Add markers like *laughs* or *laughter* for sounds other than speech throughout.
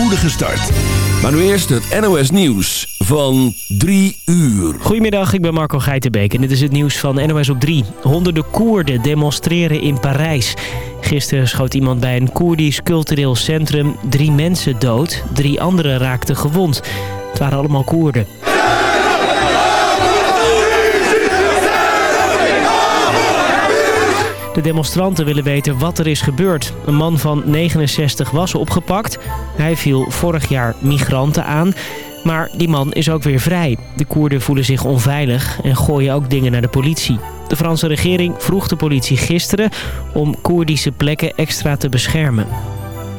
spoedige start. Maar nu eerst het NOS Nieuws van 3 uur. Goedemiddag, ik ben Marco Geitenbeek en dit is het nieuws van NOS op 3. Honderden Koerden demonstreren in Parijs. Gisteren schoot iemand bij een Koerdisch cultureel centrum drie mensen dood. Drie anderen raakten gewond. Het waren allemaal Koerden. De demonstranten willen weten wat er is gebeurd. Een man van 69 was opgepakt. Hij viel vorig jaar migranten aan. Maar die man is ook weer vrij. De Koerden voelen zich onveilig en gooien ook dingen naar de politie. De Franse regering vroeg de politie gisteren om Koerdische plekken extra te beschermen.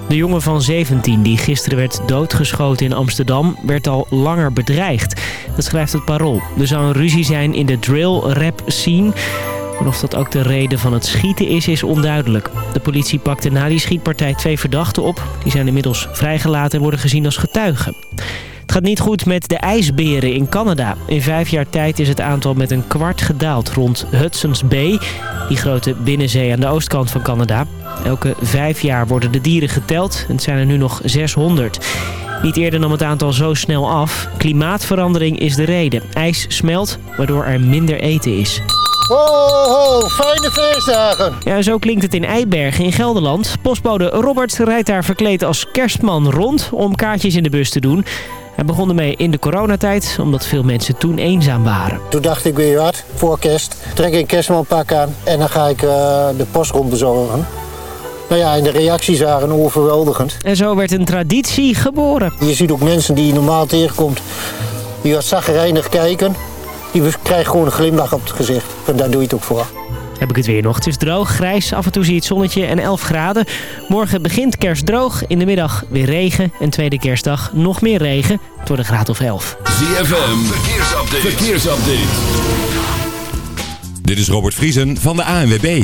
De jongen van 17 die gisteren werd doodgeschoten in Amsterdam werd al langer bedreigd. Dat schrijft het Parool. Er zou een ruzie zijn in de drill-rap scene... Maar of dat ook de reden van het schieten is, is onduidelijk. De politie pakte na die schietpartij twee verdachten op. Die zijn inmiddels vrijgelaten en worden gezien als getuigen. Het gaat niet goed met de ijsberen in Canada. In vijf jaar tijd is het aantal met een kwart gedaald rond Hudson's Bay. Die grote binnenzee aan de oostkant van Canada. Elke vijf jaar worden de dieren geteld en het zijn er nu nog 600. Niet eerder nam het aantal zo snel af. Klimaatverandering is de reden. IJs smelt, waardoor er minder eten is. Ho, ho, fijne feestdagen. Ja, zo klinkt het in Eibergen in Gelderland. Postbode Robert rijdt daar verkleed als kerstman rond om kaartjes in de bus te doen. Hij begon ermee in de coronatijd, omdat veel mensen toen eenzaam waren. Toen dacht ik weer wat, voor kerst. Trek ik een kerstmanpak aan en dan ga ik uh, de post bezorgen. Nou ja, en de reacties waren overweldigend. En zo werd een traditie geboren. Je ziet ook mensen die je normaal tegenkomt, die wat zagrijnig kijken. Die krijgen gewoon een glimlach op het gezicht. En daar doe je het ook voor. Heb ik het weer nog. Het is droog, grijs, af en toe zie je het zonnetje en 11 graden. Morgen begint kerst droog, in de middag weer regen. En tweede kerstdag nog meer regen. Wordt een graad of 11. ZFM, verkeersupdate. verkeersupdate. Dit is Robert Vriesen van de ANWB.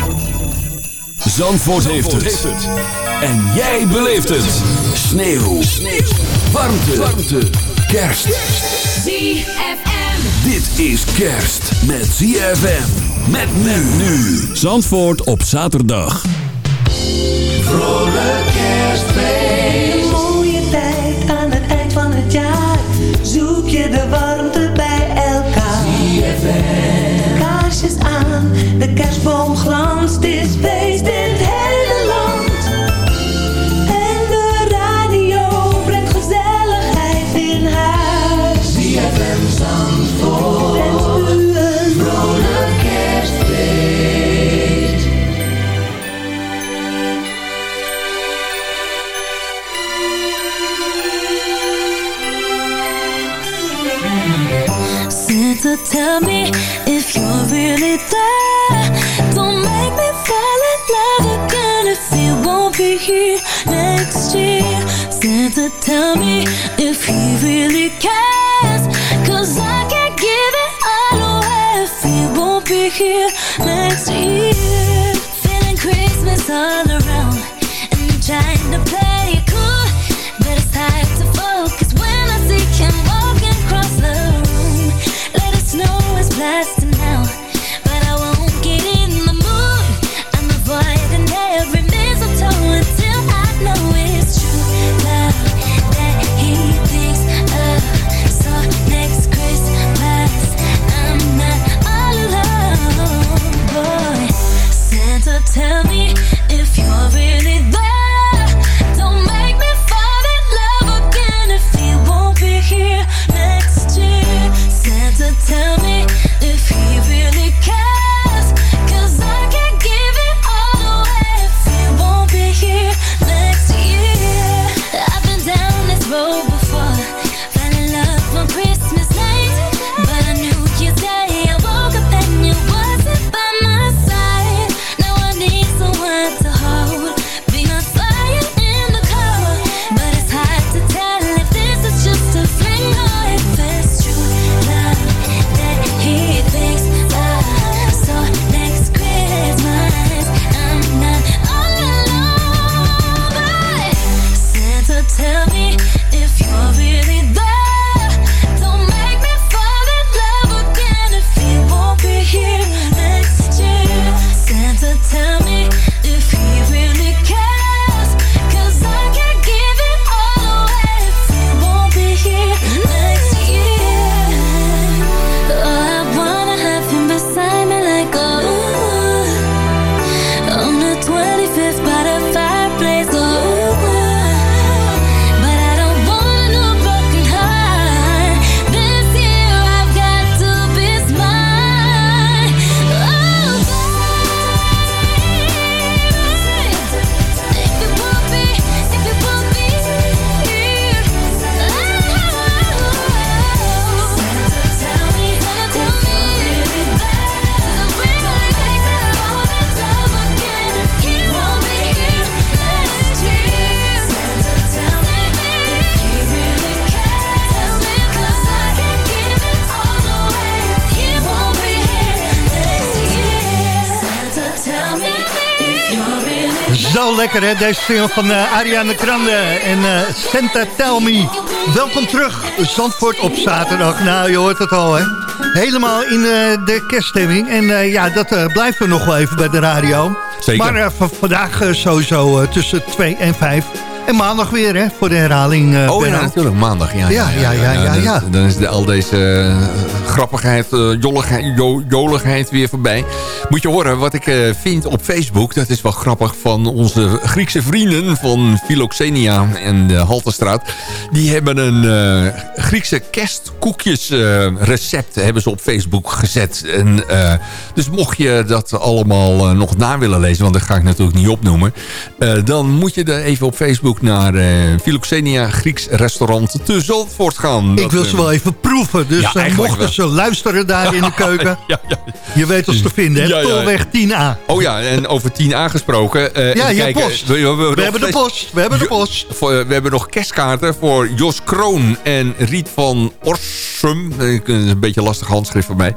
Zandvoort, heeft, het. En jij beleeft het. Sneeuw. Sneeuw. Warmte. Warmte. Kerst. ZFM. Dit is kerst met ZFM. Met men nu. Zandvoort op zaterdag. Vrolijk kerstfeest. Een mooie tijd aan het eind van het jaar. Zoek je de warmte bij elkaar. ZFM. Kaarsjes aan, de kerstboom glanst. Is feest Santa, tell me if he really cares. Cause I can't give it all away if he won't be here next lekker hè, deze single van uh, Ariana Grande en uh, Santa Tell Me. Welkom terug, Zandvoort op zaterdag. Nou, je hoort het al hè. Helemaal in uh, de kerststemming. En ja, dat blijft er nog wel even bij de radio. Zeker. Maar vandaag sowieso tussen 2 en 5 en maandag weer, hè, voor de herhaling. Uh, oh ja, natuurlijk, maandag. Ja, ja, ja. ja, ja, ja, Dan, dan is de, al deze uh, grappigheid, uh, jolligheid, jo, joligheid weer voorbij. Moet je horen wat ik vind op Facebook. Dat is wel grappig van onze Griekse vrienden van Philoxenia en de Halterstraat. Die hebben een Griekse kerstkoekjesrecept hebben ze op Facebook gezet. En, dus mocht je dat allemaal nog na willen lezen, want dat ga ik natuurlijk niet opnoemen. dan moet je er even op Facebook naar Philoxenia Grieks restaurant te Zandvoort gaan. Ik wil ze wel even proeven. Dus ja, mochten wel. ze luisteren daar in de *laughs* keuken. ja, ja. Je weet ons te vinden, hè? Tolweg 10A. Oh ja, en over 10A gesproken. Ja, je post. We, we, we, we hebben de post. We hebben de post. we hebben nog kerstkaarten voor Jos Kroon en Van Orsum. Een beetje lastig handschrift voor mij.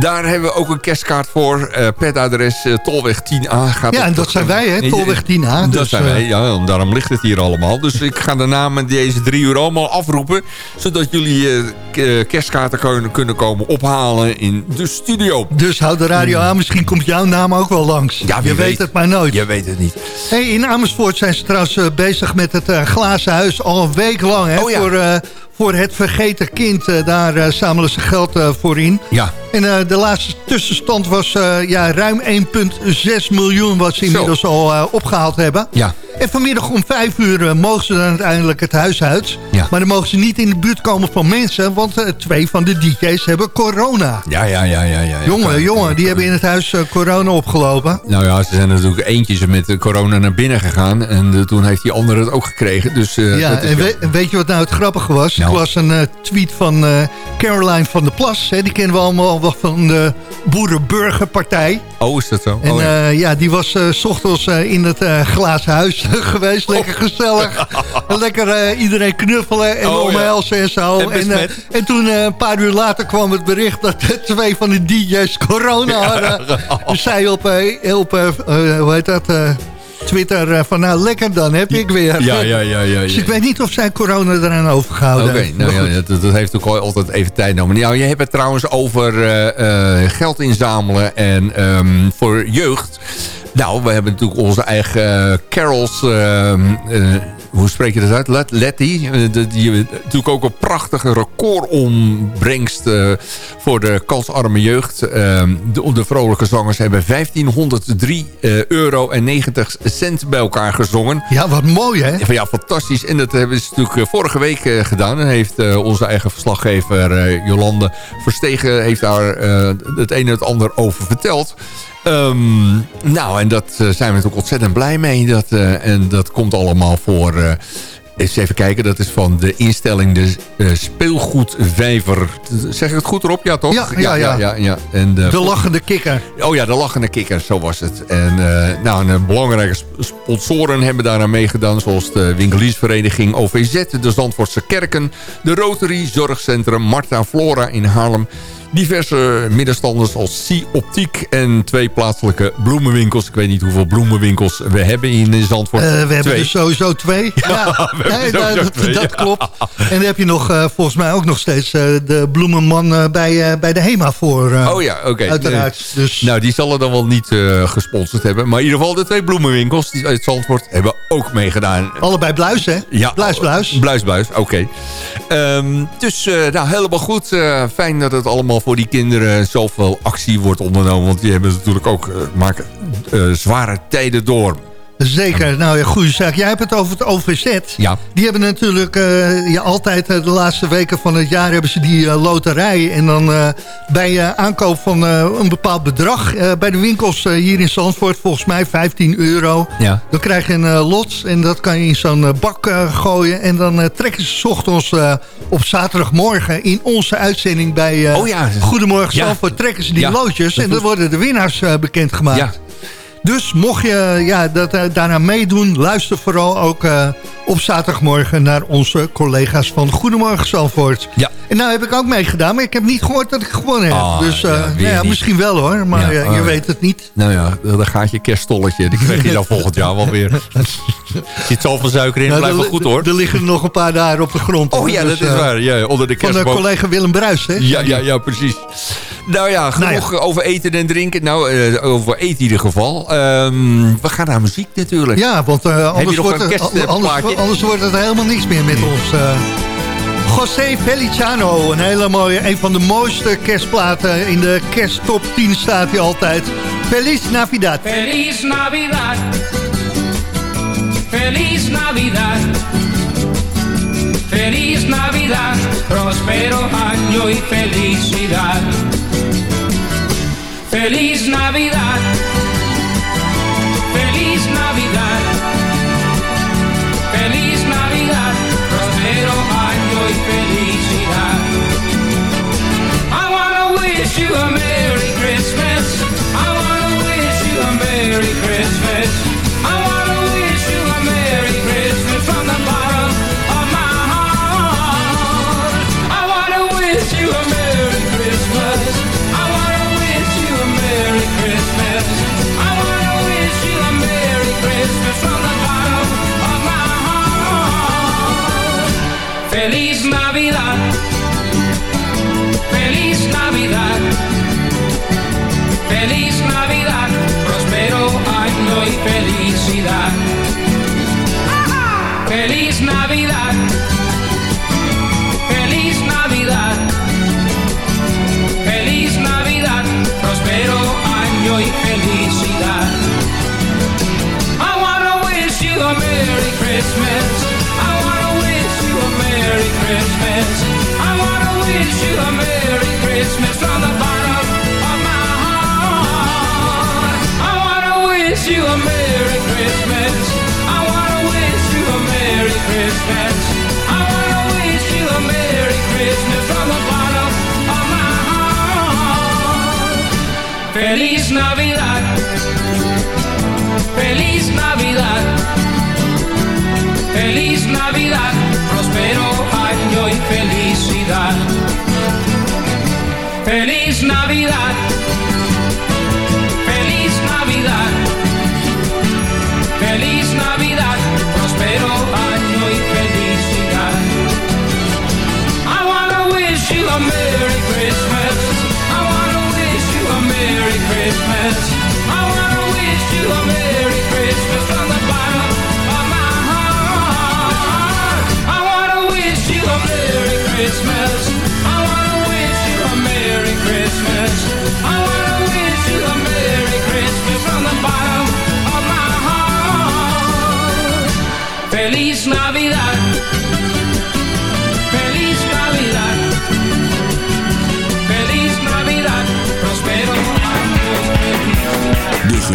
Daar hebben we ook een kerstkaart voor. per adres Tolweg 10A. Gaat ja, en dat zijn wij, hè? Tolweg 10A. Dat dus, zijn wij, ja. Daarom ligt het hier allemaal. Dus ik ga de namen deze drie uur allemaal afroepen. Zodat jullie uh, kerstkaarten kunnen, kunnen komen ophalen in de studio. Dus houd de radio aan. Misschien komt jouw naam ook wel langs. Ja, je weet, het maar nooit. Je weet het niet. Hey, in Amersfoort zijn ze trouwens uh, bezig met het uh, glazen huis al een week lang. Hè, oh, ja. Voor voor het vergeten kind. Uh, daar uh, zamelen ze geld uh, voor in. Ja. En de laatste tussenstand was ja, ruim 1,6 miljoen... wat ze inmiddels al opgehaald hebben. Ja. En vanmiddag om 5 uur mogen ze dan uiteindelijk het huis uit. Ja. Maar dan mogen ze niet in de buurt komen van mensen... want twee van de DJ's hebben corona. Ja, ja, ja. ja, ja, jongen, jongen, die hebben in het huis corona opgelopen. Nou ja, ze zijn natuurlijk eentjes met corona naar binnen gegaan... en toen heeft die andere het ook gekregen. Dus, ja, en, we, weet je wat nou het grappige was? Nou. Ik las een uh, tweet van uh, Caroline van der Plas. Hè, die kennen we allemaal wel van de Boerenburgerpartij. Oh, is dat zo? En oh, ja. Ja. die was s ochtends in het glazen huis *laughs* geweest. Lekker gezellig. *laughs* lekker iedereen knuffelen en oh, omhelzen ja. en zo. En, en, en toen een paar uur later kwam het bericht dat twee van de DJ's corona hadden. *laughs* Dus zij op, op hoe heet dat... Twitter eh, van nou lekker dan heb ik weer. Ja, ja, ja. ja, Dus ik weet niet of zij corona eraan overgehouden Oké, nou ja, dat, dat, heeft ook altijd even tijd nodig. Nou, je hebt het trouwens over uh, geld inzamelen en um, voor jeugd. Nou, we hebben natuurlijk onze eigen carols... Uh, hoe spreek je dat uit? Letty. Eh, die natuurlijk ook een prachtige recordopbrengst uh, voor de kansarme jeugd. Uh, de, de, vrolijke zangers hebben 1503 uh, euro en 90 cent bij elkaar gezongen. Ja, wat mooi hè? Ja, fantastisch. En dat hebben ze natuurlijk eh, vorige week gedaan. En heeft onze eigen verslaggever Jolande Verstegen heeft daar het een en het ander over verteld. Um, nou, en dat uh, zijn we natuurlijk ontzettend blij mee. Dat, uh, en dat komt allemaal voor... Uh, eens even kijken, dat is van de instelling de speelgoedvijver. Zeg ik het goed erop? Ja, toch? Ja, ja, ja. ja, ja, En, de lachende kikker. Oh ja, de lachende kikker, zo was het. En nou, een belangrijke sponsoren hebben daaraan meegedaan... zoals de winkeliersvereniging OVZ, de Zandvoortse Kerken... de Rotary Zorgcentrum Marta Flora in Haarlem diverse middenstanders als C Optiek en twee plaatselijke bloemenwinkels. Ik weet niet hoeveel bloemenwinkels we hebben in Zandvoort. Uh, we hebben er sowieso twee. *laughs* Ja, ja dat, twee, dat klopt. En dan heb je nog uh, volgens mij ook nog steeds uh, de bloemenman bij, bij de HEMA voor. oh ja, oké. Uiteraard. Dus... Nou, die zullen dan wel niet gesponsord hebben. Maar in ieder geval de twee bloemenwinkels die uit Zandvoort hebben ook meegedaan. Allebei Bluis, hè? Ja. Bluis, Bluis. Bluis, Bluis, oké. Okay. Um, dus nou, helemaal goed. fijn dat het allemaal voor die kinderen zoveel actie wordt ondernomen. Want die hebben natuurlijk ook uh, maken, uh, zware tijden door. Zeker, nou ja, goede zaak. Jij hebt het over het OVZ. Ja. Die hebben natuurlijk uh, ja, altijd de laatste weken van het jaar hebben ze die uh, loterij. En dan bij aankoop van een bepaald bedrag bij de winkels hier in Zandvoort, volgens mij 15 euro. Ja. Dan krijg je een lot en dat kan je in zo'n bak gooien. En dan trekken ze s ochtends op zaterdagmorgen in onze uitzending bij oh, ja. Goedemorgen. Zandvoort trekken ze die loodjes. En dan worden de winnaars bekendgemaakt. Dus mocht je ja, dat, uh, daarna meedoen, luister vooral ook uh, op zaterdagmorgen naar onze collega's van Goedemorgen Zalvoort. Ja. En nou heb ik ook meegedaan, maar ik heb niet gehoord dat ik gewonnen heb. Ah, dus uh, nou ja, niet. misschien wel hoor, maar Ja, uh, je weet het niet. Nou ja, dan gaat je kerststolletje. Die krijg je dan volgend jaar wel weer. Er *laughs* zit zoveel suiker in, Nou, blijft wel goed hoor. Er liggen er nog een paar daar op de grond. Oh ja, Dus, dat is eh, waar. Ja, onder de Van de kerstboom. collega Willem Bruis, hè? Ja, ja, ja, precies. Nou ja, genoeg over eten en drinken. Nou, eh, over eten in ieder geval. Ehm, we gaan naar muziek natuurlijk. Ja, want eh, anders, wordt een het, kerstplaatje? anders, anders wordt het helemaal niks meer met ons. eh. José Feliciano, een hele mooie, een van de mooiste kerstplaten. In de kersttop 10 staat hij altijd. Feliz Navidad. Feliz Navidad. Feliz Navidad. Feliz Navidad. Prospero año y felicidad. Feliz Navidad. Wish you a Merry Christmas. I wanna wish you a Merry Christmas. I wanna wish you a Merry Christmas from the bottom of my heart. I wanna wish you a Merry Christmas. I wanna wish you a Merry Christmas. I wanna wish you a Merry Christmas from the bottom of my heart. Feliz Navidad. Felicidad. Feliz Navidad.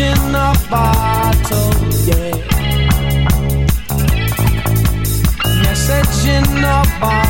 In a bottle, yeah. Message in a bottle,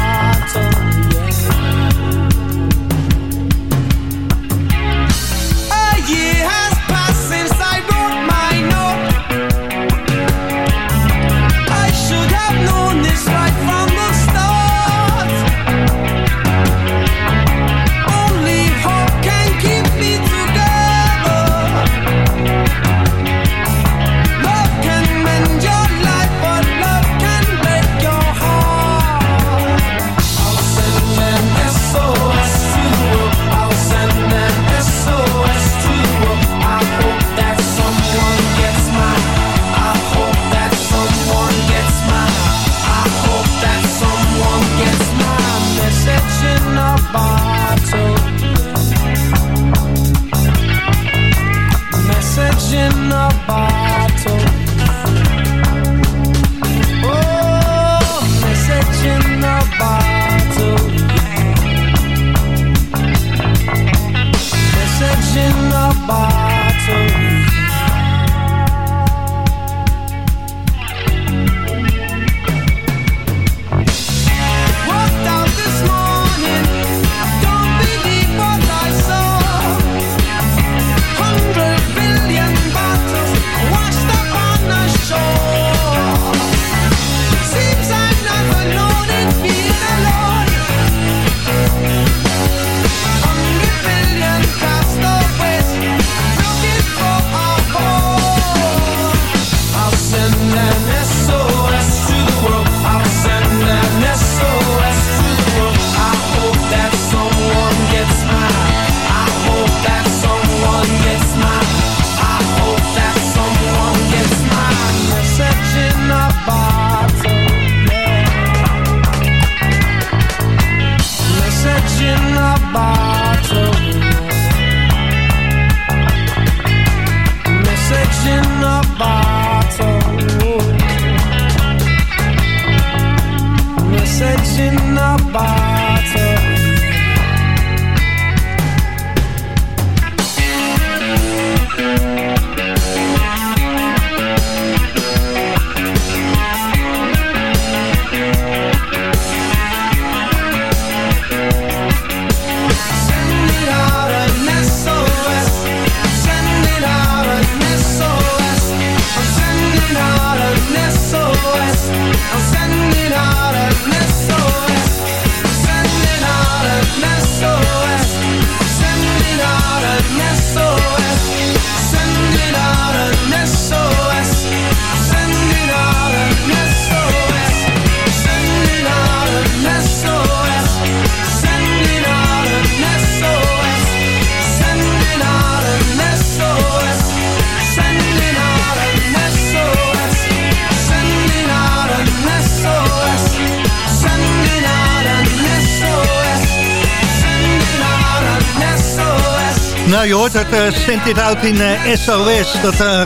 Nou, je hoort het, eh Send It Out in eh, SOS. Dat eh,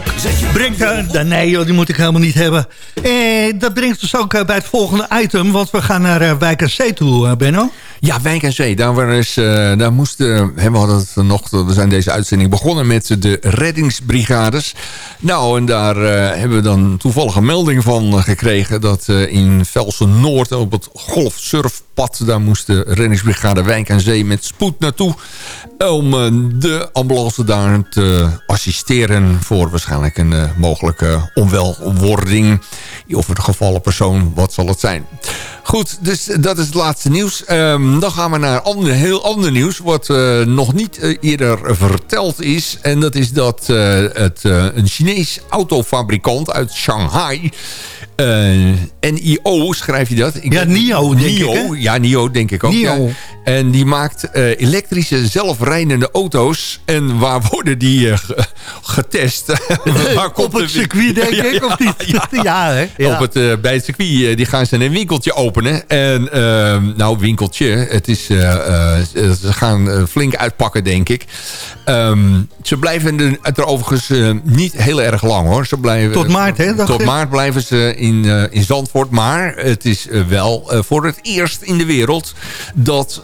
brengt... eh, nee, joh, die moet ik helemaal niet hebben. Eh, dat brengt ons ook eh, bij het volgende item. Want we gaan naar eh, aan Zee toe, eh, Benno. Ja, Wijk en Zee. Daar, was, eh, daar moesten, hè, we hadden het nog, we zijn deze uitzending begonnen met de reddingsbrigades. Nou, en daar eh, hebben we dan toevallig een melding van eh, gekregen... dat eh, in Velsen Noord op het golfsurfpad... daar moest de reddingsbrigade Wijk en Zee met spoed naartoe... om eh, de ambulance daar te assisteren... voor waarschijnlijk een eh, mogelijke onwelwording... of een gevallen persoon, wat zal het zijn. Goed, dus dat is het laatste nieuws. Ehm, dan gaan we naar ander, heel ander nieuws... wat eh, nog niet eh, eerder verteld is. En dat is dat eh, het, een Chinees autofabrikant uit Shanghai... eh, NIO schrijf je dat? Ik Ja, NIO, denk ik, hè? Ja, NIO denk ik ook. NIO. ja. En die maakt eh, elektrische zelfrijdende auto's. En waar worden die eh, ge- getest? *laughs* Waar Op het de- circuit, denk ik, of niet? *laughs* Ja, hè? Ja. Op het, bij het circuit die gaan ze een winkeltje openen. En ehm, nou, winkeltje. Het is, ze gaan flink uitpakken, denk ik. Ehm, ze blijven er, er overigens niet heel erg lang, hoor. Ze blijven, Tot maart, hè, Tot maart blijven ze in, eh, in Zandvoort. Maar het is eh, wel eh, voor het eerst in de wereld... dat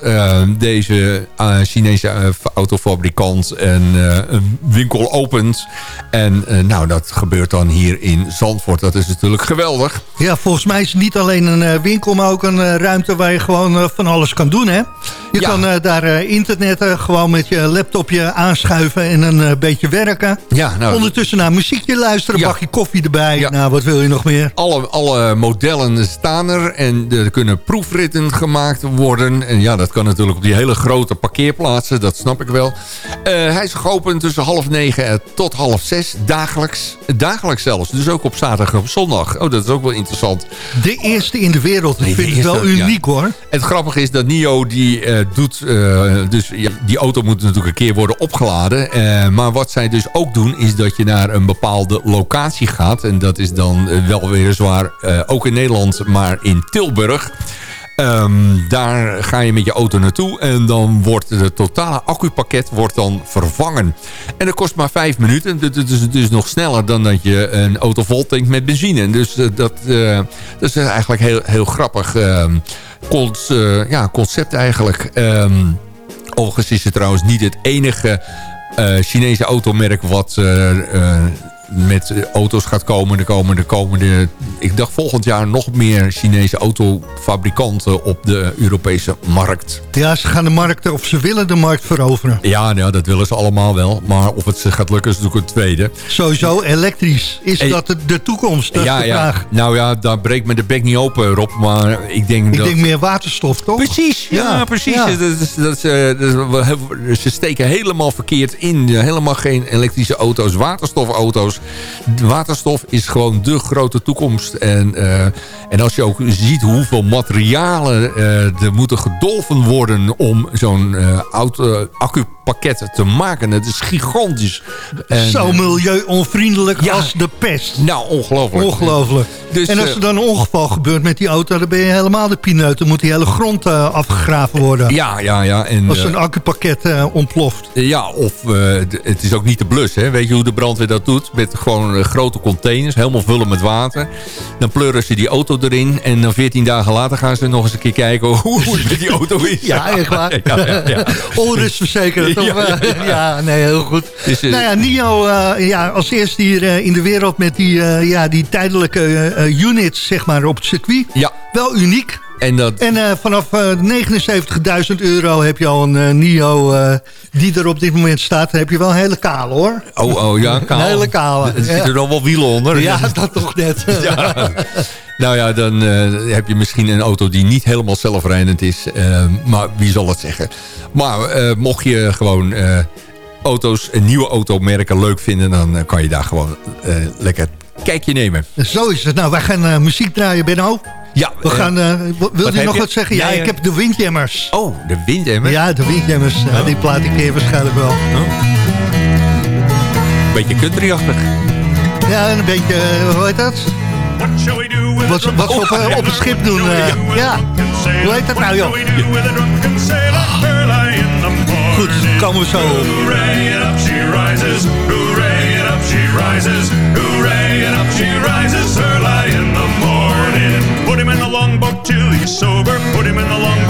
deze Chinese autofabrikant een, een winkel opent. En nou, dat gebeurt dan hier in Zandvoort. Dat is natuurlijk geweldig. Ja, volgens mij is het niet alleen een winkel, maar ook een ruimte waar je gewoon van alles kan doen, hè? Je Ja. kan daar internetten, gewoon met je laptopje aanschuiven en een beetje werken. Ja, nou, Ondertussen naar muziekje luisteren, Ja. bakje koffie erbij. Ja. Nou, wat wil je nog meer? Alle, alle modellen staan er en er kunnen proefritten gemaakt worden. En ja, dat kan natuurlijk op die hele grote parkeerplaatsen, dat snap ik wel. Eh, hij is geopend tussen half negen en tot half zes, dagelijks. Dagelijks zelfs, dus ook op zaterdag en op zondag. Oh, dat is ook wel interessant. De eerste in de wereld. Ik de vind het wel ja. uniek, hoor. Het grappige is dat NIO die eh, doet... eh, dus die auto moet natuurlijk een keer worden opgeladen. Maar wat zij dus ook doen is dat je naar een bepaalde locatie gaat. En dat is dan wel weer eh, ook in Nederland, maar in Tilburg. Ehm, daar ga je met je auto naartoe en dan wordt het totale accupakket wordt dan vervangen. En dat kost maar vijf minuten. Dat dat is dus nog sneller dan dat je een auto vol tankt met benzine. Dus eh, dat, eh, dat is eigenlijk heel, heel grappig ehm, eh, ja, concept eigenlijk. Ehm, overigens is het trouwens niet het enige Chinese automerk wat... met eh, auto's gaat komen. Er komen de komende, ik dacht volgend jaar nog meer Chinese autofabrikanten op de Europese markt. Ja, ze gaan de markt, of ze willen de markt veroveren. Ja, nou, dat willen ze allemaal wel. Maar of het ze gaat lukken is natuurlijk een tweede. Sowieso elektrisch. Is Hey. dat de, toekomst? Dat ja, de ja. vraag. Nou ja, daar breekt me de bek niet open, Rob. Maar ik denk Ik dat... denk meer waterstof, toch? Precies, ja, Ja, precies. ja. Dat dat eh, dat ze steken helemaal verkeerd in. Helemaal geen elektrische auto's, waterstofauto's. Waterstof is gewoon de grote toekomst. En, eh, en als je ook ziet hoeveel materialen eh, er moeten gedolven worden... om zo'n eh, auto, accupakket te maken. Het is gigantisch. En, Zo eh, milieu-onvriendelijk Ja. als de pest. nou, ongelooflijk. Ongelooflijk. Dus, en als eh, er dan een ongeval gebeurt met die auto... dan ben je helemaal de pineut. Dan moet die hele grond eh, afgegraven worden. Ja, ja, ja. En, Als eh, een accupakket eh, ontploft. Ja, of eh, het is ook niet te blussen. Hè? Weet je hoe de brandweer dat doet? Met gewoon eh, grote containers, helemaal vullen met water. Dan pleuren ze die auto erin. En dan 14 dagen later gaan ze nog eens een keer kijken *laughs* hoe het met die auto is. Ja, echt waar. *laughs* Ja, ja, ja. *laughs* Onrustverzekerd. Of, eh, ja, ja. *laughs* ja, nee, heel goed. Dus, nou ja, NIO eh, ja, als eerste hier eh, in de wereld met die, ja, die tijdelijke units zeg maar, op het circuit. Ja. Wel uniek. En dat, En eh, vanaf eh 79.000 euro heb je al een eh, NIO eh, die er op dit moment staat. Dan heb je wel een hele kale hoor. oh, oh ja, kaal. Een hele kale. Er zitten er al wel wielen onder. Ja, dat toch net. *laughs* Ja. Nou ja, dan eh, heb je misschien een auto die niet helemaal zelfrijdend is. eh, maar wie zal het zeggen? Maar eh, mocht je gewoon eh, auto's, een nieuwe automerken leuk vinden... dan eh, kan je daar gewoon eh, lekker kijkje nemen. Zo is het. Nou, wij gaan eh, muziek draaien, Benno. Ja, We eh, gaan, eh, wil je nog je? wat zeggen? Ja, Ja, ja. ik heb de Windjammers. Oh, de windemmer. Ja, de Windjammers. Ja, die plaat ik je waarschijnlijk wel. Beetje countryachtig. Ja, en een beetje, eh, hoe heet dat? Wat, wat ze op, eh, op een schip doen. eh, ja, hoe heet dat nou, joh? Goed, komen we zo. Hooray, and up she rises. Hooray, and up she rises. Hooray, and up she rises till he's sober. Put him in the longboat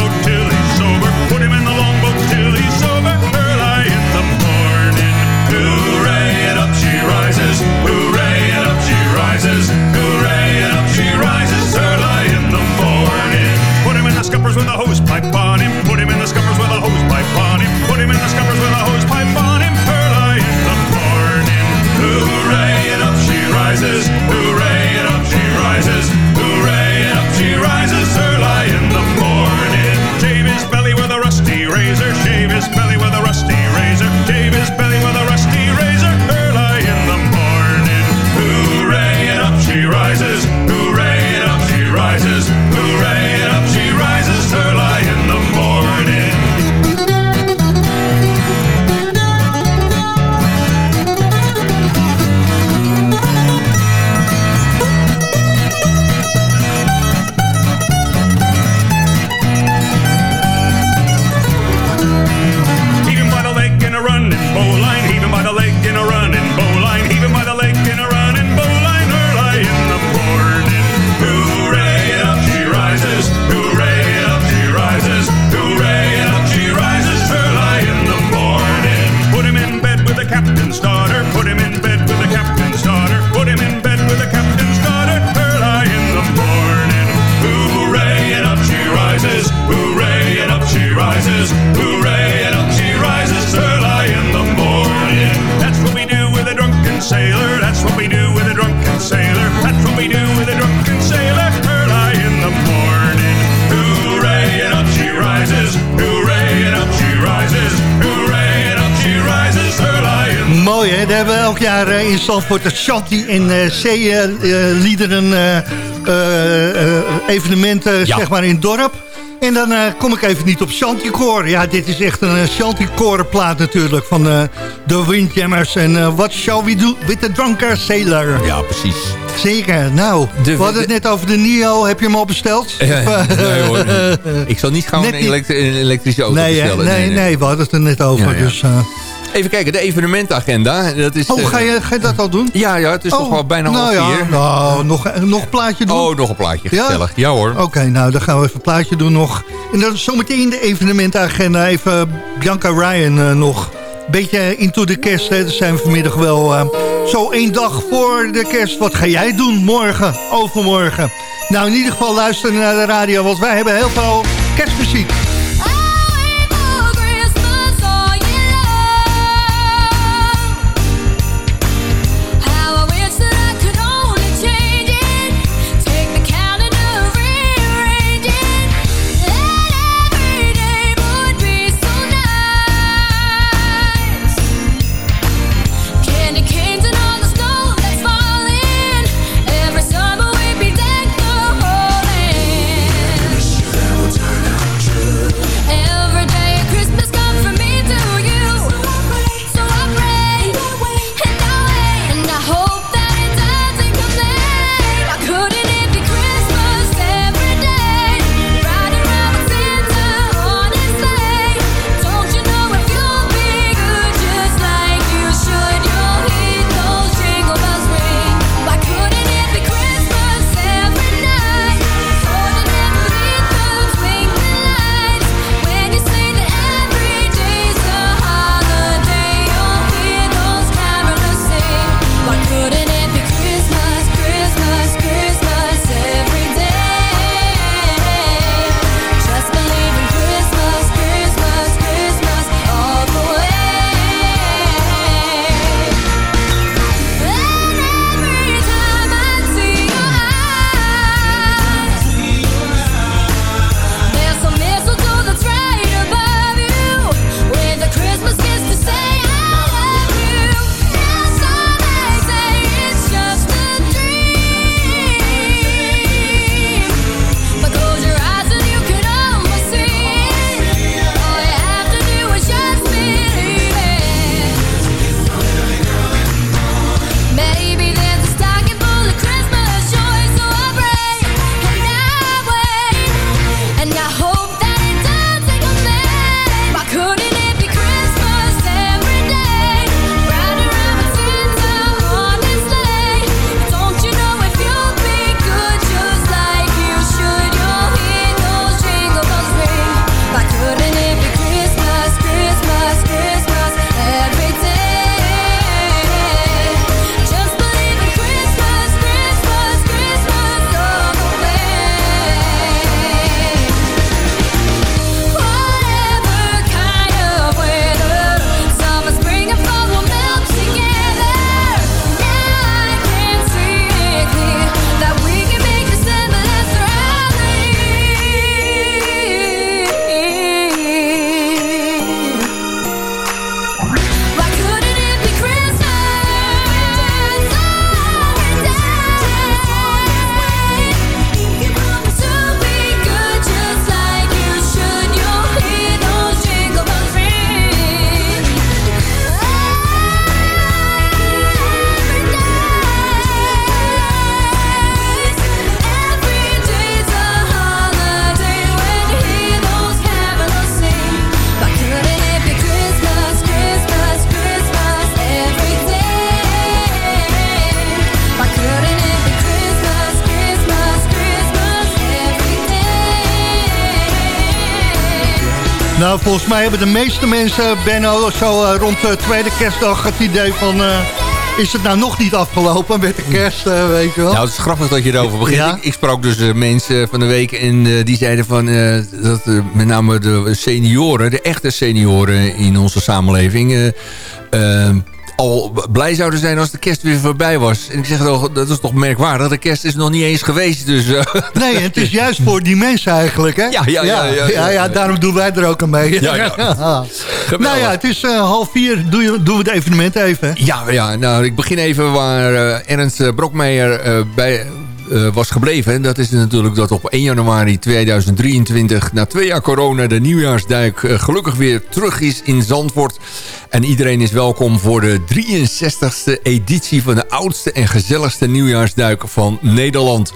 Het Shanti en eh C-liederen eh, eh, eh, evenementen Ja. zeg maar in het dorp. En dan eh, kom ik even niet op Shantycore. Ja, dit is echt een Shantycore plaat natuurlijk van eh, de Windjammers. En eh, What Shall We Do With The Drunker Sailor. Ja, precies. Zeker, nou, De- we hadden het net over de NIO. Heb je hem al besteld? Nee hoor. *laughs* Ik zal niet gaan een, elektrische auto nee, bestellen. nee, nee, we hadden het er net over. Ja, ja. Dus, Even kijken, de evenementagenda. Dat is, oh, eh, ga je, ga je dat al doen? Ja, ja, het is oh, toch wel bijna nou half ja, vier. Nou, nog, nog een plaatje doen? Oh, nog een plaatje. Gezellig. Ja hoor. Oké, nou, dan gaan we even een plaatje doen nog. En dan zometeen de evenementagenda. Even Bianca Ryan eh, nog. Beetje into de kerst, hè. Daar zijn we vanmiddag wel eh, zo één dag voor de kerst. Wat ga jij doen morgen, overmorgen? Nou, in ieder geval luisteren naar de radio, want wij hebben heel veel kerstmuziek. Volgens mij hebben de meeste mensen, Benno, zo eh, rond de tweede kerstdag het idee van... eh, is het nou nog niet afgelopen met de kerst, eh, weet je wel? Nou, het is grappig dat je erover begint. Ja? Ik, ik sprak dus mensen van de week en die zeiden van... dat met name de senioren, de echte senioren in onze samenleving... al blij zouden zijn als de kerst weer voorbij was. En ik zeg toch, dat is toch merkwaardig. De kerst is nog niet eens geweest, dus... eh, *laughs* Nee, het is juist voor die mensen eigenlijk, hè? Ja, ja, ja, ja, ja, ja. daarom doen wij er ook aan mee. Ja, ja. *laughs* nou ja, het is eh, half vier. Doe je, doen we het evenement even, hè? Ja, ja, nou, ik begin even waar eh, Ernst Brokmeijer bij eh, was gebleven. En dat is natuurlijk dat op 1 januari 2023... na twee jaar corona de nieuwjaarsduik eh, gelukkig weer terug is in Zandvoort. En iedereen is welkom voor de 63ste editie... van de oudste en gezelligste nieuwjaarsduik van Nederland.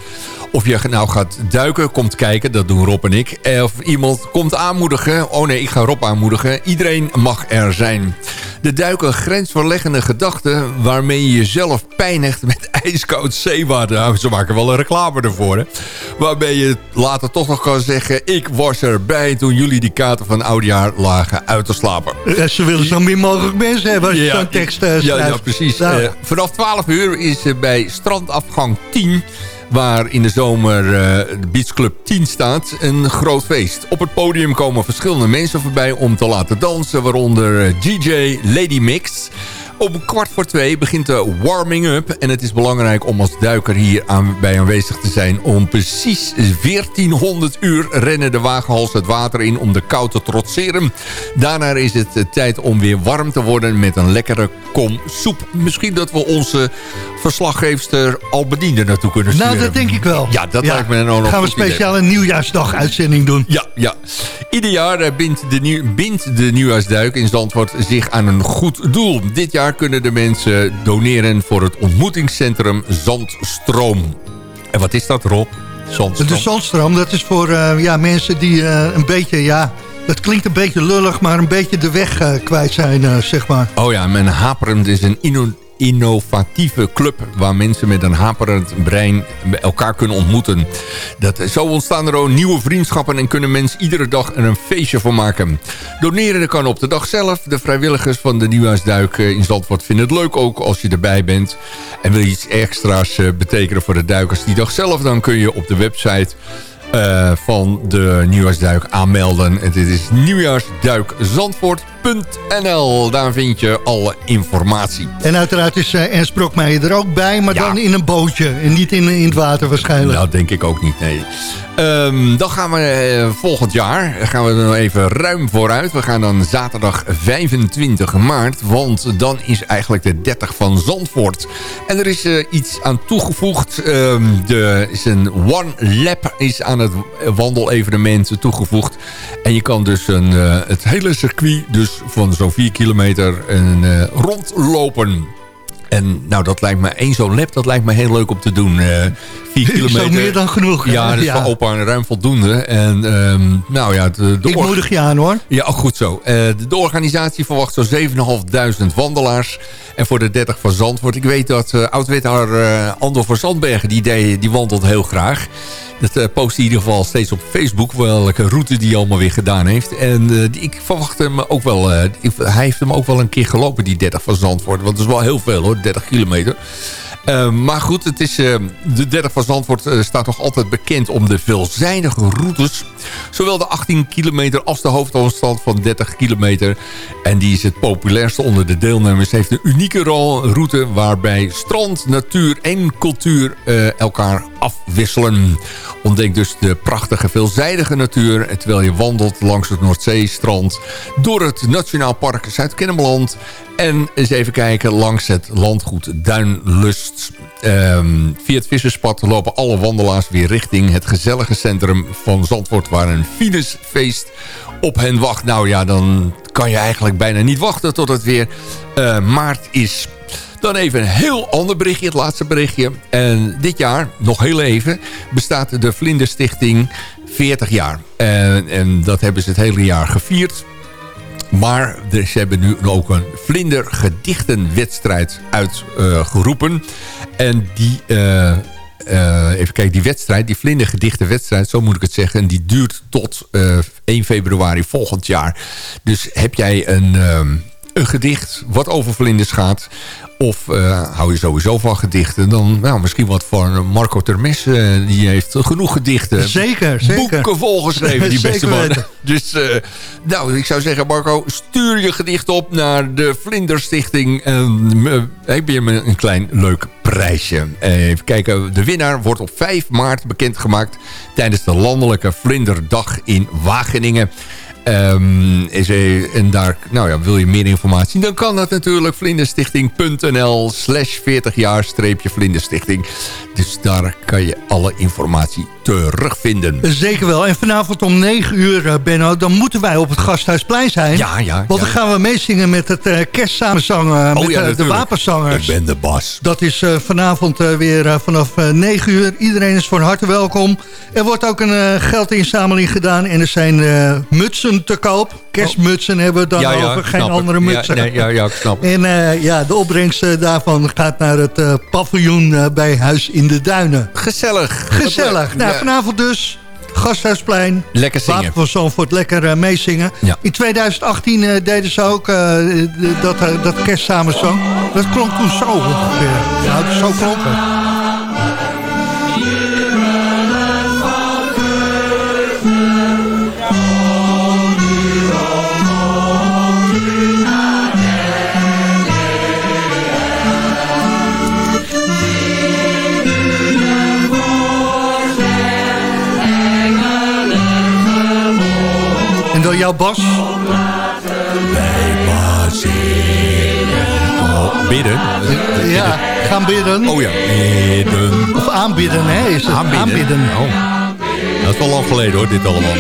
Of je nou gaat duiken, komt kijken, dat doen Rob en ik. Eh, Of iemand komt aanmoedigen. Oh nee, ik ga Rob aanmoedigen. Iedereen mag er zijn. De duiken grensverleggende gedachten waarmee je jezelf pijnigt met *laughs* ijskoud zeewater. Nou, ze maken wel een reclame ervoor. Hè? Waarbij je later toch nog kan zeggen... ik was erbij toen jullie die kaarten van oudjaar lagen uit te slapen. Eh, Ze willen zo min mogelijk mensen hebben als je zo'n tekst eh, ja, ja, precies. Nou, Eh, vanaf 12 uur is er bij strandafgang 10 waar in de zomer eh, de Beach Club 10 staat, een groot feest. Op het podium komen verschillende mensen voorbij om te laten dansen, waaronder eh, DJ Lady Mix. Om kwart voor twee begint de warming up. En het is belangrijk om als duiker hier aan, bij aanwezig te zijn. Om precies 1400 uur rennen de wagenhals het water in om de kou te trotseren. Daarna is het eh, tijd om weer warm te worden met een lekkere kom soep. Misschien dat we onze verslaggeefster Albedien naartoe kunnen sturen. nou, dat denk ik wel. Ja, dat lijkt me een nog Gaan we speciaal een nieuwjaarsdag uitzending doen. Ja, ja. Ieder jaar eh, bindt de, nieuw, bindt de nieuwjaarsduik in Zandvoort zich aan een goed doel. Dit jaar kunnen de mensen doneren voor het ontmoetingscentrum Zandstroom. En wat is dat, Rob? Zandstroom. De Zandstroom, dat is voor eh, ja, mensen die eh, een beetje, ja... Dat klinkt een beetje lullig, maar een beetje de weg eh, kwijt zijn, zeg maar. Oh ja, men haperend is een inno- innovatieve club... waar mensen met een haperend brein elkaar kunnen ontmoeten. Dat, zo ontstaan er ook nieuwe vriendschappen... en kunnen mensen iedere dag er een feestje van maken. Doneren kan op de dag zelf. De vrijwilligers van de Nieuwjaarsduik eh, in Zandvoort vinden het leuk ook als je erbij bent. En wil je iets extra's eh, betekenen voor de duikers die dag zelf... dan kun je op de website... eh, van de Nieuwjaarsduik aanmelden. En dit is nieuwjaarsduikzandvoort.nl. Daar vind je alle informatie. En uiteraard is uh, Ernst Brokmeijer er ook bij, maar Ja. dan in een bootje. En niet in, in het water waarschijnlijk. Nou, denk ik ook niet, nee. Ehm, dan gaan we eh, volgend jaar, gaan we er nog even ruim vooruit. We gaan dan zaterdag 25 maart, want dan is eigenlijk de 30 van Zandvoort. En er is iets aan toegevoegd. Ehm er is een One Lap is aan het wandelevenement toegevoegd. En je kan dus een, eh, het hele circuit, dus van zo'n 4 kilometer, een, eh, rondlopen. En nou, dat lijkt me één zo'n lap, dat lijkt me heel leuk om te doen. eh vier *laughs* kilometer. zo meer dan genoeg. Ja, dat is Ja. voor opa en ruim voldoende. En ehm, nou ja, de, de Ik moedig je aan hoor. ja, oh, goed zo. De, de organisatie verwacht zo'n 7.500 wandelaars. En voor de 30 van Zandvoort. Ik weet dat oud-wethouder eh, Andor van Zandbergen, die, deed, die wandelt heel graag. Dat eh, post in ieder geval steeds op Facebook. Welke route die allemaal weer gedaan heeft. En eh, ik verwacht hem ook wel... eh, hij heeft hem ook wel een keer gelopen, die 30 van Zandvoort. Want dat is wel heel veel hoor, 30 kilometer. Uh, maar goed, het is, uh, de 30 van Zandvoort uh, staat nog altijd bekend om de veelzijdige routes. Zowel de 18 kilometer als de hoofdafstand van 30 kilometer. En die is het populairste onder de deelnemers. Heeft een unieke route waarbij strand, natuur en cultuur elkaar afwisselen. Ontdek dus de prachtige veelzijdige natuur... terwijl je wandelt langs het Noordzeestrand... door het Nationaal Park Zuid-Kennemerland... en eens even kijken langs het landgoed Duinlust. Um, via het visserspad lopen alle wandelaars weer richting het gezellige centrum van Zandvoort... waar een Venusfeest op hen wacht. Nou ja, dan kan je eigenlijk bijna niet wachten tot het weer uh, maart is... Dan even een heel ander berichtje, het laatste berichtje. En dit jaar, nog heel even, bestaat de Vlinderstichting 40 jaar. En, en dat hebben ze het hele jaar gevierd. Maar ze hebben nu ook een vlindergedichtenwedstrijd uitgeroepen. En die uh, eh, even kijken, die wedstrijd, die vlindergedichte wedstrijd, zo moet ik het zeggen, die duurt tot eh, 1 februari volgend jaar. Dus heb jij een, ehm, een gedicht wat over vlinders gaat, of eh, hou je sowieso van gedichten, dan nou, misschien wat voor Marco Termes, eh, die heeft genoeg gedichten. Zeker, zeker. Boeken volgeschreven, die beste man. Dus eh, nou, ik zou zeggen, Marco, stuur je gedicht op naar de Vlinderstichting. En heb je me een klein leuk prijsje. Even kijken, de winnaar wordt op 5 maart bekendgemaakt... tijdens de landelijke Vlinderdag in Wageningen. Ehm, is er- en daar, nou ja, wil je meer informatie? Dan kan dat natuurlijk vlinderstichting.nl slash 40 jaar streepje vlinderstichting. Dus daar kan je alle informatie terugvinden. Zeker wel. En vanavond om 9 uur, eh, Benno, dan moeten wij op het Gasthuisplein zijn. Ja, ja. Want ja. dan gaan we meezingen met het kerstsamenzang eh, met Oh ja, eh, de wapenzangers. Ik ben de bas. Dat is vanavond weer vanaf eh, 9 uur. Iedereen is van harte welkom. Er wordt ook een geldinzameling gedaan. En er zijn mutsen te koop. Kerstmutsen hebben we dan over. Geen ik. andere mutsen. Ja, nee, ja, ja, ik snap. En eh, ja, de opbrengst eh, daarvan gaat naar het eh, paviljoen eh, bij Huis in de Duinen. Gezellig. Gezellig. Nou, Ja. vanavond dus. Gasthuisplein. Lekker zingen. Wapen van Zandvoort. Lekker meezingen. Ja. In 2018 eh, deden ze ook eh, de- dat, dat kerstsamenzang. Dat klonk toen zo ongeveer. Nou, zo klonk het. Jouw bas. Oh, bidden. Ja, gaan bidden. Oh ja, bidden. Of aanbidden, hè? Is het aanbidden. Oh. Dat is wel lang geleden hoor, dit allemaal.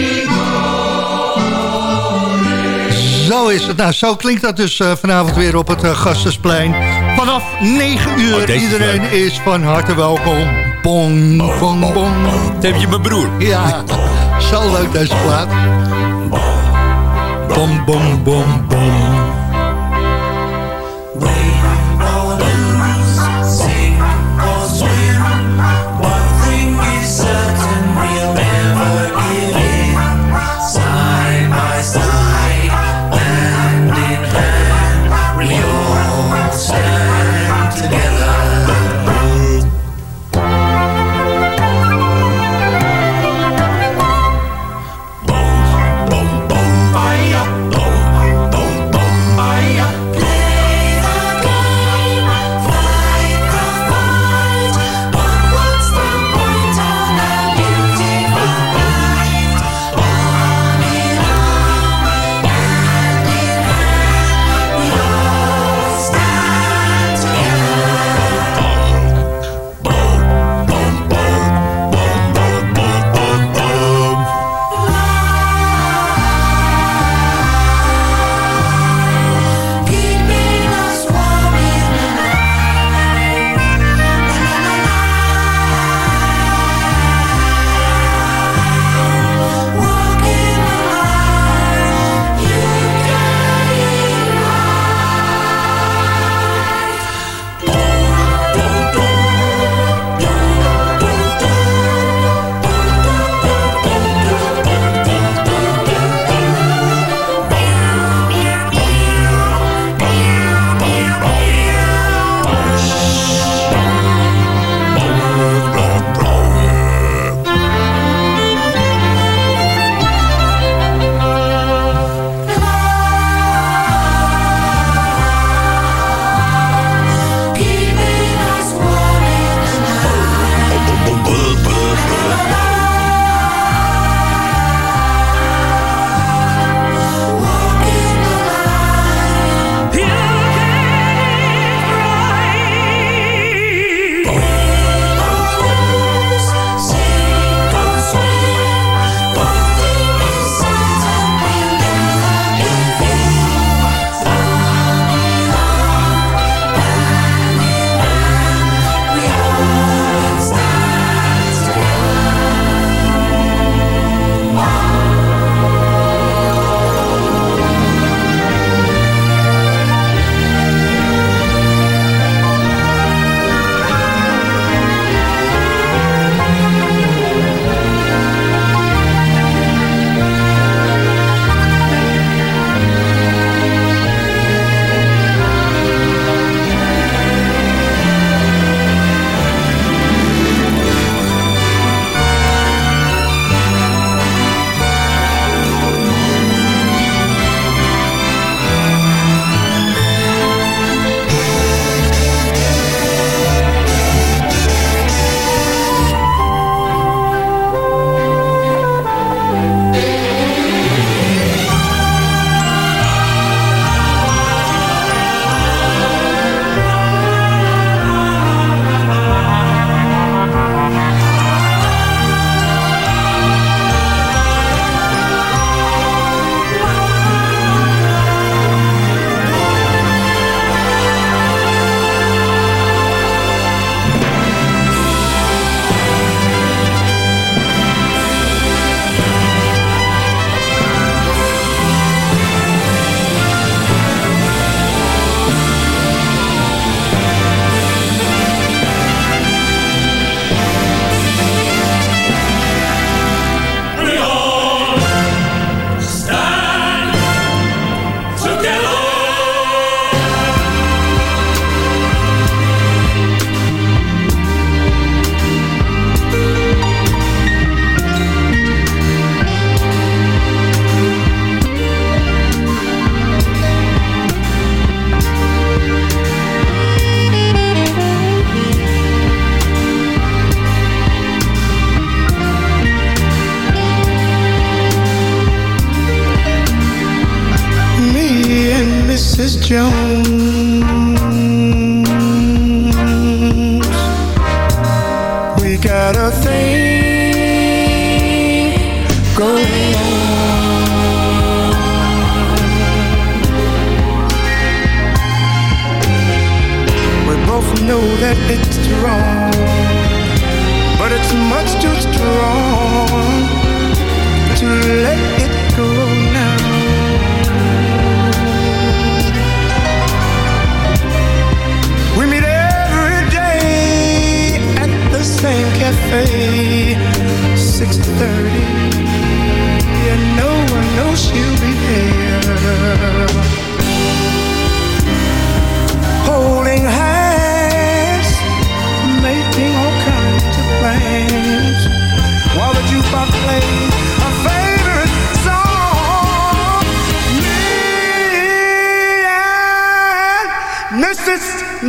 Zo is het. Nou, zo klinkt dat dus eh, vanavond weer op het uh, Gastensplein. Vanaf 9 uur. Oh, is Iedereen is van harte welkom. Bong, bong, bong. Dat heb je mijn broer. Ja, zo leuk deze plaat. Bom, bom, bom, bom.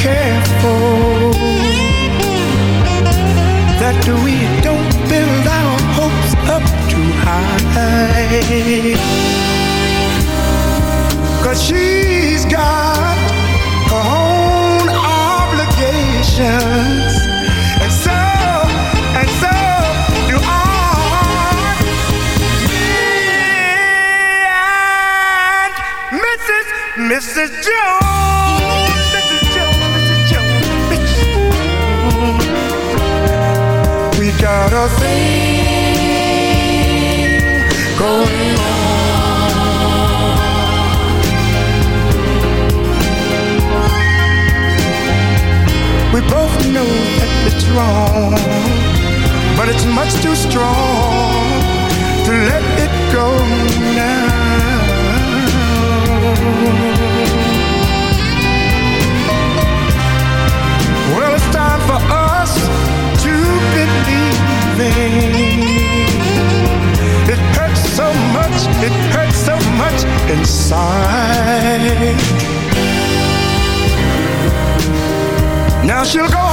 Careful that we don't build our hopes up too high. Cause she's got her own obligations. And so, and so do I. Me and Mrs. Mrs. Jones. Let it go now. Inside. Now she'll go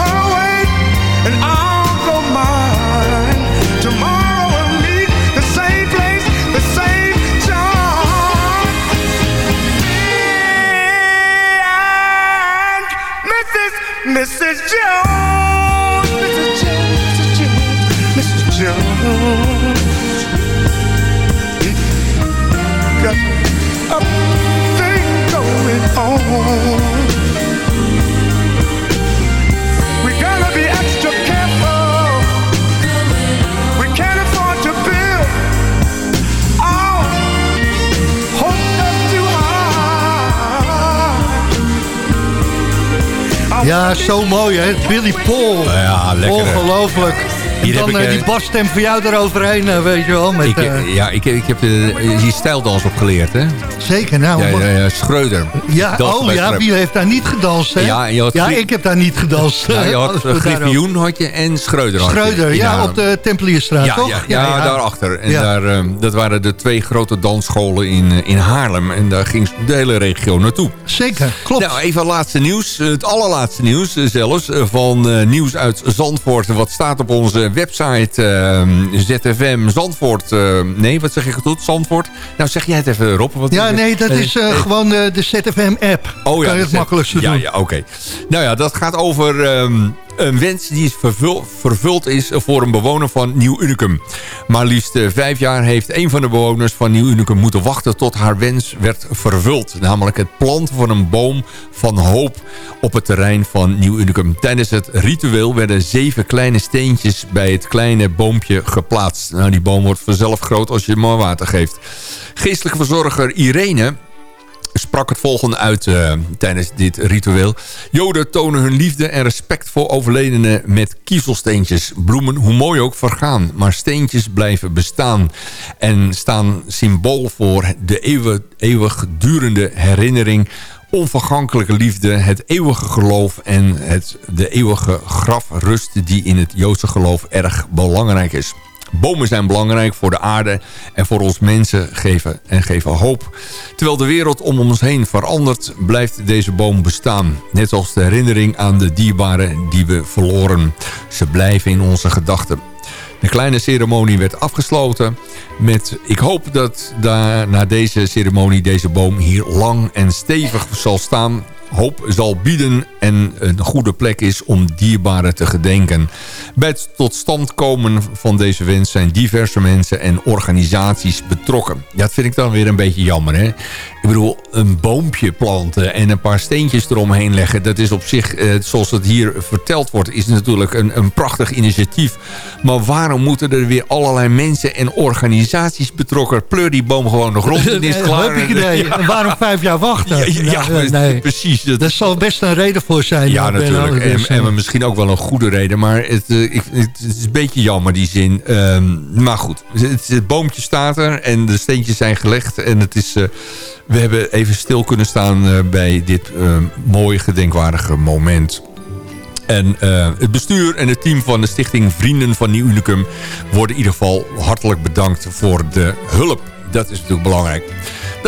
Ja, zo mooi hè. Billy Paul. Ja, lekker. Ongelooflijk. En dan heb ik, eh, die eh, basstem van jou eroverheen, eh, weet je wel. Met, Ik, ja, ik, ik heb hier stijldans op geleerd, hè? Zeker, nou. Ja, ja, ja, Schreuder. Ja, oh ja, wie heeft daar niet gedanst, hè? Ja, had ja ik heb daar niet gedanst. Ja, je had Griffioen had je en Schreuder had je. Schreuder, ja, op de Tempelierstraat, ja, toch? Ja, ja, daarachter. En daar, eh, dat waren de twee grote dansscholen in, eh, in Haarlem. En daar ging de hele regio naartoe. Zeker, klopt. Nou, even laatste nieuws. Het allerlaatste nieuws eh, zelfs. eh, Van nieuws uit Zandvoort. Wat staat op onze website ZFM Zandvoort. eh, nee, wat zeg ik goed? Zandvoort? Nou, zeg jij het even, Rob. Wat Ja, nee, dat is eh, gewoon eh, de ZFM-app. Oh ja, kan je het dat is- makkelijkste ja, doen. Ja, oké. Nou ja, dat gaat over ehm, een wens die vervul- vervuld is voor een bewoner van Nieuw Unicum. Maar liefst eh, vijf jaar heeft een van de bewoners van Nieuw Unicum moeten wachten tot haar wens werd vervuld. Namelijk het planten van een boom van hoop op het terrein van Nieuw Unicum. Tijdens het ritueel werden zeven kleine steentjes bij het kleine boompje geplaatst. Nou, die boom wordt vanzelf groot als je hem maar water geeft. Geestelijke verzorger Irene sprak het volgende uit eh, tijdens dit ritueel. Joden tonen hun liefde en respect voor overledenen met kiezelsteentjes. Bloemen, hoe mooi ook, vergaan. Maar steentjes blijven bestaan. En staan symbool voor de eeuwig, eeuwig durende herinnering onvergankelijke liefde, het eeuwige geloof en het, de eeuwige grafrust die in het Joodse geloof erg belangrijk is. Bomen zijn belangrijk voor de aarde en voor ons mensen geven en geven hoop. Terwijl de wereld om ons heen verandert, blijft deze boom bestaan. Net als de herinnering aan de dierbaren die we verloren. Ze blijven in onze gedachten. De kleine ceremonie werd afgesloten met... ik hoop dat daar, na deze ceremonie deze boom hier lang en stevig zal staan hoop zal bieden en een goede plek is om dierbaren te gedenken. Bij het tot stand komen van deze wens zijn diverse mensen en organisaties betrokken. Ja, dat vind ik dan weer een beetje jammer. Hè? Ik bedoel, een boompje planten en een paar steentjes eromheen leggen... dat is op zich, eh, zoals het hier verteld wordt... is natuurlijk een, een prachtig initiatief. Maar waarom moeten er weer allerlei mensen en organisaties betrokken? Pleur die boom gewoon de grond in, is klaar. Heb ik idee. En *laughs* waarom vijf jaar wachten? Ja, ja, nee. precies. Dat, Daar zal best een reden voor zijn. ja, eh, natuurlijk. En, en misschien ook wel een goede reden. Maar het, eh, ik, het is een beetje jammer, die zin. Ehm, maar goed, het, het boompje staat er en de steentjes zijn gelegd. En het is, eh, we hebben even stil kunnen staan bij dit eh, mooie, gedenkwaardige moment. En het bestuur en het team van de stichting Vrienden van Nieuw Unicum... worden in ieder geval hartelijk bedankt voor de hulp. Dat is natuurlijk belangrijk.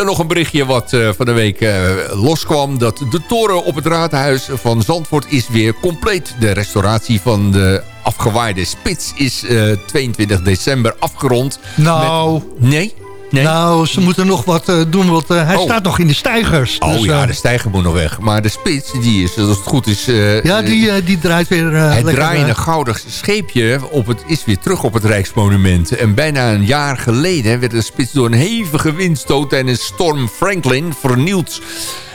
Dan nog een berichtje wat eh, van de week eh, loskwam. Dat de toren op het raadhuis van Zandvoort is weer compleet. De restauratie van de afgewaaide spits is eh, 22 december afgerond. Nou, Met- nee? Nee? nou, ze moeten nog wat eh, doen, want eh, hij Oh. staat nog in de stijgers. Oh Dus, ja, eh, de stijger moet nog weg. Maar de spits, die is, als het goed is... ja die, die draait weer Het draaiende eh, gouden scheepje op het, is weer terug op het Rijksmonument. En bijna een jaar geleden werd de spits door een hevige windstoot tijdens storm Franklin vernield.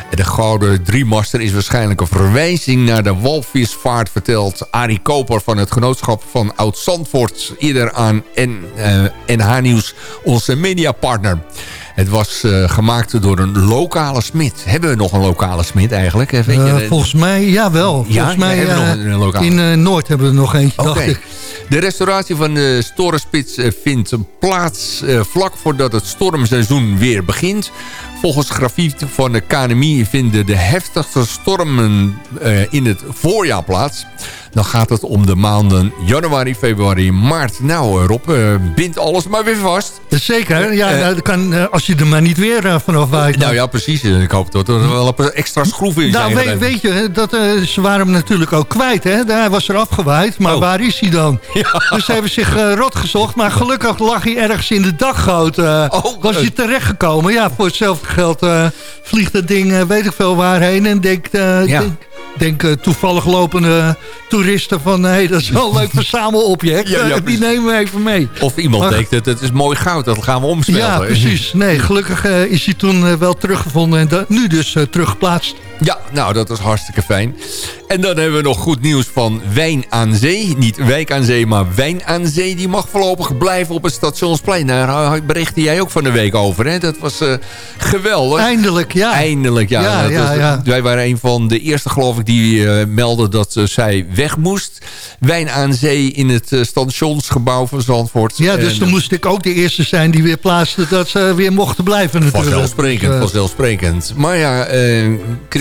De gouden driemaster is waarschijnlijk een verwijzing naar de walvisvaart... vertelt Arie Koper van het genootschap van Oud-Zandvoort... eerder aan N, eh, NH Nieuws, onze mediapartner. Het was eh, gemaakt door een lokale smid. Hebben we nog een lokale smid eigenlijk? Weet je, volgens mij, jawel. Ja, volgens mij, ja, hebben we eh, nog een- een lokale. in Noord hebben we er nog eentje, dacht ik. De restauratie van de Storenspits vindt plaats vlak voordat het stormseizoen weer begint. Volgens grafiek van de KNMI vinden de heftigste stormen eh, in het voorjaar plaats. Dan gaat het om de maanden januari, februari, maart. Nou eh, Rob, eh, bind alles maar weer vast. Zeker, ja, nou, dat kan, als je er maar niet weer vanaf waait. Nou ja, precies. Ik hoop dat er wel een extra schroef in Nou, weet, je, dat, ze waren hem natuurlijk ook kwijt. Hè? Hij was er afgewaaid, maar Oh. waar is hij dan? *laughs* Dus ze hebben zich rot gezocht. Maar gelukkig lag hij ergens in de daggoot. Oh, was hij terechtgekomen. Ja, voor hetzelfde geld eh, vliegt dat ding eh, weet ik veel waarheen. En denkt, eh, Ja. denk, denk toevallig lopende toeristen van... hé, hey, dat is wel een leuk verzamelobject. Ja, ja, die nemen we even mee. Of iemand denkt, dat het is mooi goud, dat gaan we omsmelten. Ja, precies. Nee, gelukkig is hij toen wel teruggevonden. En nu dus teruggeplaatst. Ja, nou, dat is hartstikke fijn. En dan hebben we nog goed nieuws van Wijn aan Zee. Niet Wijk aan Zee, maar Wijn aan Zee. Die mag voorlopig blijven op het Stationsplein. Daar berichtte jij ook van de week over, hè? Dat was eh, geweldig. Eindelijk, ja. Eindelijk, ja. Ja, was- ja. Wij waren een van de eerste, geloof ik, die eh meldde dat eh, zij weg moest. Wijn aan Zee in het stationsgebouw van Zandvoort. Ja, dus En, dan moest ik ook de eerste zijn die weer plaatste dat ze weer mochten blijven natuurlijk. Vanzelfsprekend, vanzelfsprekend. Maar ja, eh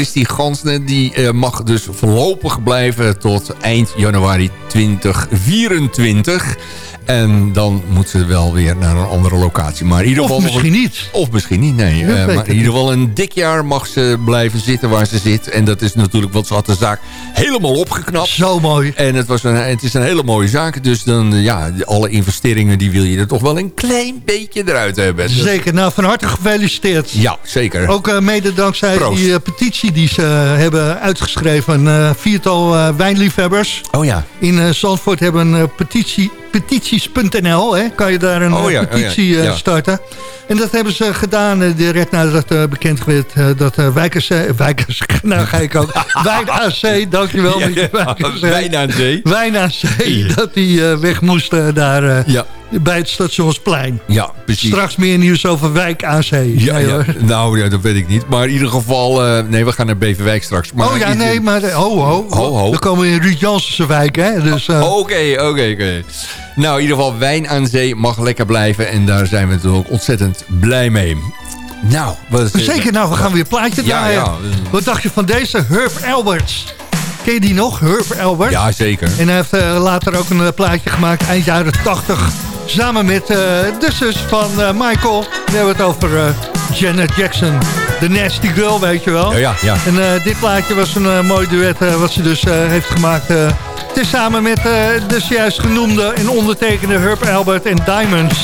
Christy Gansne die eh, mag dus voorlopig blijven tot eind januari 2024. En dan moet ze wel weer naar een andere locatie. Maar in ieder Of geval nog misschien een- niet. Of misschien niet, nee. Eh, maar in ieder geval een dik jaar mag ze blijven zitten waar ze zit. En dat is natuurlijk, want ze had de zaak helemaal opgeknapt. Zo mooi. En het, was een, het is een hele mooie zaak. Dus dan, eh, ja, alle investeringen die wil je er toch wel een klein beetje eruit hebben. Dus- Zeker, nou van harte gefeliciteerd. Ja, zeker. Ook mede dankzij Proost. die petitie die ze eh, hebben uitgeschreven. Een eh, viertal eh, wijnliefhebbers Oh ja. in Zandvoort hebben een petitie, petities.nl. Hè, kan je daar een Oh eh, oh ja, petitie eh, ja. starten. En dat hebben ze gedaan eh, direct nadat bekend werd dat Wijkers... Wijkers, *laughs* nou ga ik ook. *laughs* Wijn AC, dankjewel. *laughs* Wijn aan Zee. Wijn AC, dat die weg moest eh, daar. bij het Stationsplein. Ja, precies. Straks meer nieuws over Wijk aan Zee. Ja, Nee, ja. Nou, ja, dat weet ik niet. Maar in ieder geval... nee, we gaan naar Beverwijk straks. Maar oh ja, iets- nee, maar ho, ho. Ho, ho. We komen in Ruud Jansense wijk, hè. Dus, eh, Oké, oké, oké. Nou, in ieder geval wijn aan zee mag lekker blijven. En daar zijn we natuurlijk ontzettend blij mee. Nou, wat is Zeker, nou, we gaan weer een plaatje draaien. ja. Wat dacht je van deze? Herb Alberts. Ken je die nog? Herb Albert? Ja, zeker. En hij heeft eh, later ook een eh, plaatje gemaakt, eind jaren 80. Samen met eh, de zus van Michael. We hebben het over Janet Jackson. De Nasty Girl, weet je wel. Ja, ja, ja. En eh, dit plaatje was een eh, mooi duet eh, wat ze dus heeft gemaakt. eh tezamen met de zojuist genoemde en ondertekende Herb Albert en Diamonds.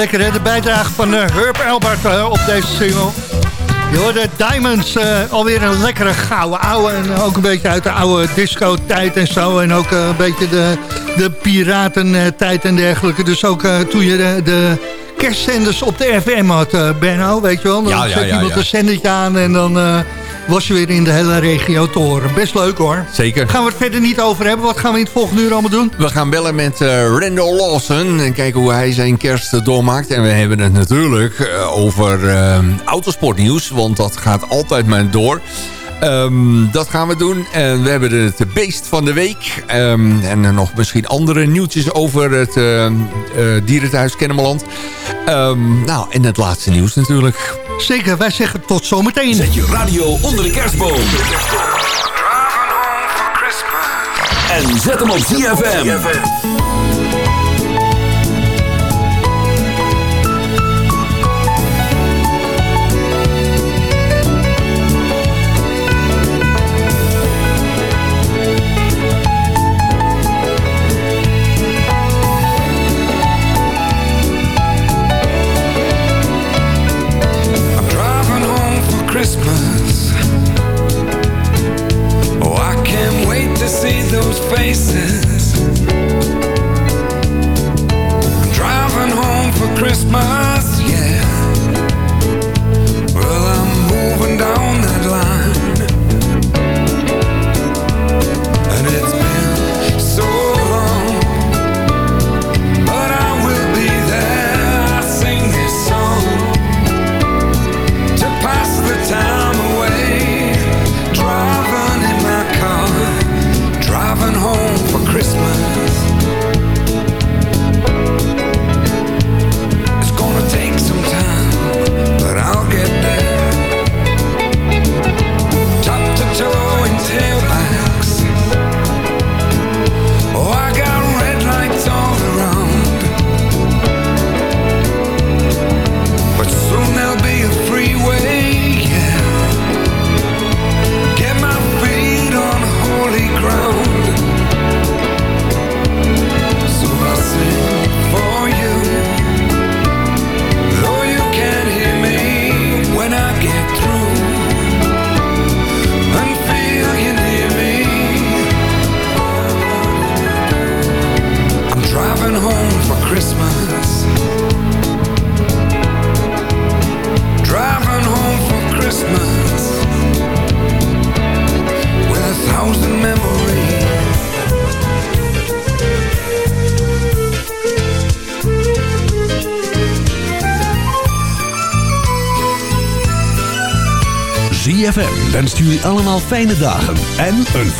Lekker hè, de bijdrage van eh, Herb Albert eh, op deze single. Je hoorde Diamonds, eh, alweer een lekkere gouden ouwe. En ook een beetje uit de oude disco-tijd en zo. En ook een beetje de, de piratentijd en dergelijke. Dus ook toen je de, de kerstzenders op de FM had, uh, Benno, weet je wel. Dan Ja, zet ja, iemand ja. een zendertje aan en dan was je weer in de hele regio te horen. Best leuk hoor. Zeker. Gaan we het verder niet over hebben. Wat gaan we in het volgende uur allemaal doen? We gaan bellen met eh, Randall Lawson en kijken hoe hij zijn kerst eh, doormaakt. En we hebben het natuurlijk eh, over autosportnieuws, want dat gaat altijd maar door. Ehm, dat gaan we doen. En we hebben het beest van de week. Ehm, en nog misschien andere nieuwtjes over het eh, eh, dierenthuis Kennemerland. Ehm, nou, en het laatste nieuws natuurlijk. Zeker, wij zeggen tot zometeen. Zet je radio onder de kerstboom. En zet hem op ZFM. Fijne dagen en een voor